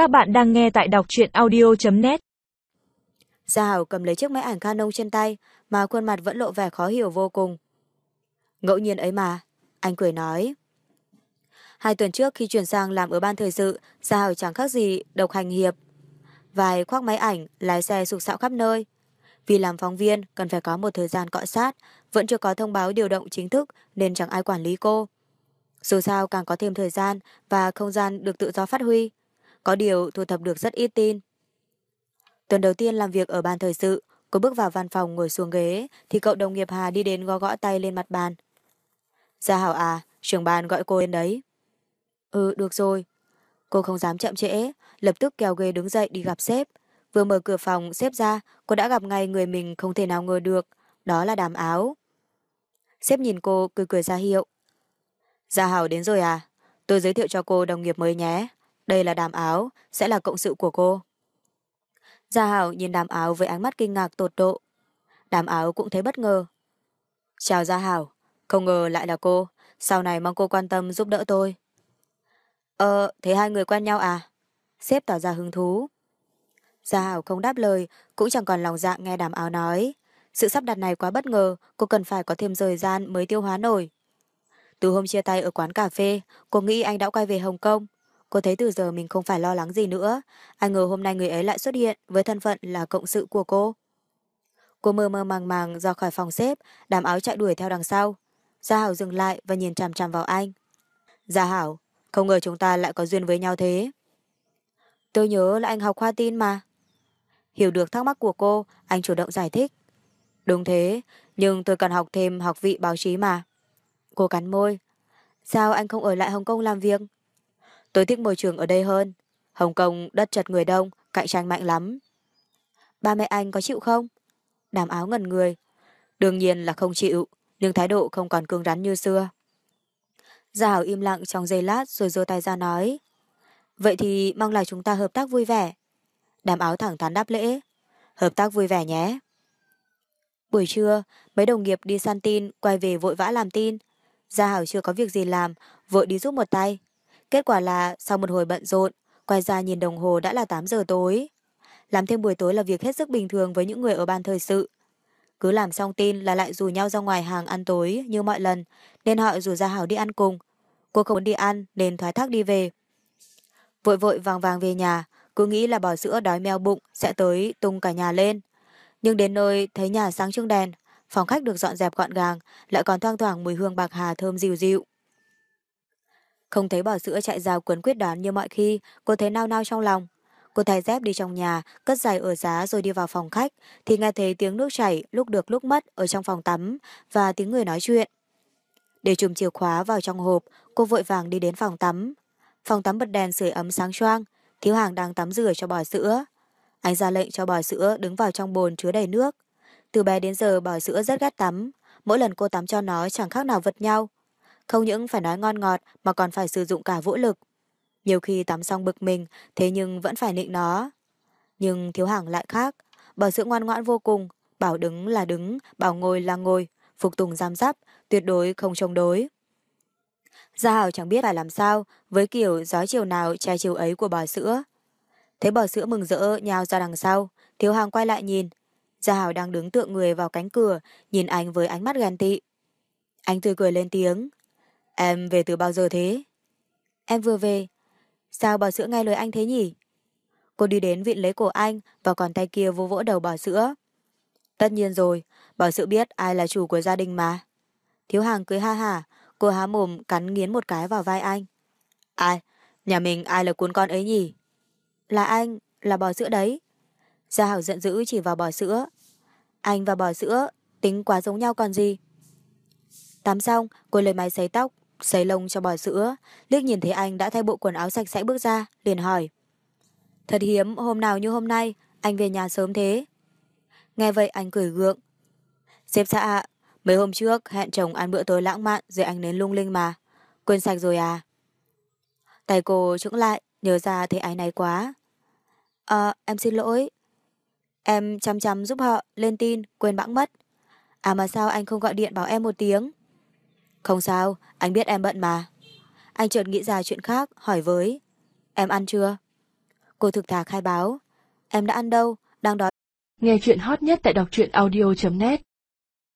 Các bạn đang nghe tại đọc truyện audio.net Gia Hảo cầm lấy chiếc máy ảnh Canon trên tay mà khuôn mặt vẫn lộ vẻ khó hiểu vô cùng. Ngẫu nhiên ấy mà, anh cười nói. Hai tuần trước khi chuyển sang làm ở ban thời sự, Gia Hảo chẳng khác gì độc hành hiệp. Vài khoác máy ảnh, lái xe sục sạo khắp nơi. Vì làm phóng viên cần phải có một thời gian cọ sát, vẫn chưa có thông báo điều động chính thức nên chẳng ai quản lý cô. Dù sao càng có thêm thời gian và không gian được tự do phát huy. Có điều thu thập được rất ít tin. Tuần đầu tiên làm việc ở ban thời sự, cô bước vào văn phòng ngồi xuống ghế thì cậu đồng nghiệp Hà đi đến gõ gõ tay lên mặt bàn. Gia Hảo à, trưởng ban gọi cô lên đấy. Ừ, được rồi. Cô không dám chậm trễ, lập tức kéo ghế đứng dậy đi gặp sếp. Vừa mở cửa phòng sếp ra, cô đã gặp ngay người mình không thể nào ngờ được, đó là đàm áo. Sếp nhìn cô cười cười ra hiệu. Gia Hảo đến rồi à? Tôi giới thiệu cho cô đồng nghiệp mới nhé. Đây là đàm áo, sẽ là cộng sự của cô. Gia Hảo nhìn đàm áo với ánh mắt kinh ngạc tột độ. Đàm áo cũng thấy bất ngờ. Chào Gia Hảo, không ngờ lại là cô. Sau này mong cô quan tâm giúp đỡ tôi. Ờ, thế hai người quen nhau à? Sếp tỏ ra hứng thú. Gia Hảo không đáp lời, cũng chẳng còn lòng dạ nghe đàm áo nói. Sự sắp đặt này quá bất ngờ, cô cần phải có thêm thời gian mới tiêu hóa nổi. Từ hôm chia tay ở quán cà phê, cô nghĩ anh đã quay về Hồng Kông. Cô thấy từ giờ mình không phải lo lắng gì nữa. Ai ngờ hôm nay người ấy lại xuất hiện với thân phận là cộng sự của cô. Cô mơ mơ màng màng ra khỏi phòng xếp, đám áo chạy đuổi theo đằng sau. Gia Hảo dừng lại và nhìn chằm chằm vào anh. Gia Hảo, không ngờ chúng ta lại có duyên với nhau thế. Tôi nhớ là anh học khoa tin mà. Hiểu được thắc mắc của cô, anh chủ động giải thích. Đúng thế, nhưng tôi cần học thêm học vị báo chí mà. Cô cắn môi. Sao anh không ở lại Hồng Kông làm việc? Tôi thích môi trường ở đây hơn. Hồng Kông đất chật người đông, cạnh tranh mạnh lắm. Ba mẹ anh có chịu không? Đàm áo ngần người. Đương nhiên là không chịu, nhưng thái độ không còn cứng rắn như xưa. Gia Hảo im lặng trong giây lát rồi giơ tay ra nói. Vậy thì mong là chúng ta hợp tác vui vẻ. Đàm áo thẳng thắn đáp lễ. Hợp tác vui vẻ nhé. Buổi trưa, mấy đồng nghiệp đi săn tin, quay về vội vã làm tin. Gia Hảo chưa có việc gì làm, vội đi giúp một tay. Kết quả là sau một hồi bận rộn, quay ra nhìn đồng hồ đã là 8 giờ tối. Làm thêm buổi tối là việc hết sức bình thường với những người ở ban thời sự. Cứ làm xong tin là lại rủ nhau ra ngoài hàng ăn tối như mọi lần, nên họ rủ ra Hảo đi ăn cùng. Cô không muốn đi ăn nên thoái thác đi về. Vội vội vàng vàng về nhà, cứ nghĩ là bỏ sữa đói meo bụng sẽ tới tung cả nhà lên. Nhưng đến nơi thấy nhà sáng trưng đèn, phòng khách được dọn dẹp gọn gàng, lại còn thoang thoảng mùi hương bạc hà thơm dịu dịu. Không thấy bò sữa chạy rào quấn quyết đoán như mọi khi, cô thấy nao nao trong lòng. Cô thay dép đi trong nhà, cất giày ở giá rồi đi vào phòng khách, thì nghe thấy tiếng nước chảy lúc được lúc mất ở trong phòng tắm và tiếng người nói chuyện. Để chùm chìa khóa vào trong hộp, cô vội vàng đi đến phòng tắm. Phòng tắm bật đèn sưởi ấm sáng choang, thiếu hàng đang tắm rửa cho bò sữa. Anh ra lệnh cho bò sữa đứng vào trong bồn chứa đầy nước. Từ bé đến giờ bò sữa rất ghét tắm, mỗi lần cô tắm cho nó chẳng khác nào vật nhau. Không những phải nói ngon ngọt mà còn phải sử dụng cả vũ lực. Nhiều khi tắm xong bực mình, thế nhưng vẫn phải nịnh nó. Nhưng thiếu hàng lại khác, bò sữa ngoan ngoãn vô cùng, bảo đứng là đứng, bảo ngồi là ngồi, phục tùng giam giáp, tuyệt đối không chống đối. Gia Hảo chẳng biết phải làm sao với kiểu gió chiều nào che chiều ấy của bò sữa. Thấy bò sữa mừng rỡ nhào ra đằng sau, thiếu hàng quay lại nhìn. Gia Hảo đang đứng tượng người vào cánh cửa, nhìn anh với ánh mắt ghen tị. Anh tươi cười lên tiếng. Em về từ bao giờ thế? Em vừa về. Sao bò sữa nghe lời anh thế nhỉ? Cô đi đến vịn lấy cổ anh và còn tay kia vô vỗ đầu bò sữa. Tất nhiên rồi, bò sữa biết ai là chủ của gia đình mà. Thiếu hàng cười ha hả, cô há mồm cắn nghiến một cái vào vai anh. Ai? Nhà mình ai là cuốn con ấy nhỉ? Là anh, là bò sữa đấy. Gia Hảo giận dữ chỉ vào bò sữa. Anh và bò sữa tính quá giống nhau còn gì. Tắm xong, cô lấy máy sấy tóc, sấy lông cho bò sữa, liếc nhìn thấy anh đã thay bộ quần áo sạch sẽ bước ra, liền hỏi. Thật hiếm, hôm nào như hôm nay, anh về nhà sớm thế. Nghe vậy anh cười gượng. xếp xã ạ, mấy hôm trước hẹn chồng ăn bữa tối lãng mạn rồi anh đến lung linh mà. Quên sạch rồi à? Tay cô trũng lại, nhớ ra thấy ái này quá. Ờ, em xin lỗi. Em chăm chăm giúp họ, lên tin, quên bẵng mất. À mà sao anh không gọi điện bảo em một tiếng? Không sao, anh biết em bận mà. Anh chợt nghĩ ra chuyện khác, hỏi với. Em ăn chưa? Cô thực thà khai báo. Em đã ăn đâu, đang đói. Nghe chuyện hot nhất tại đọc truyện audio.net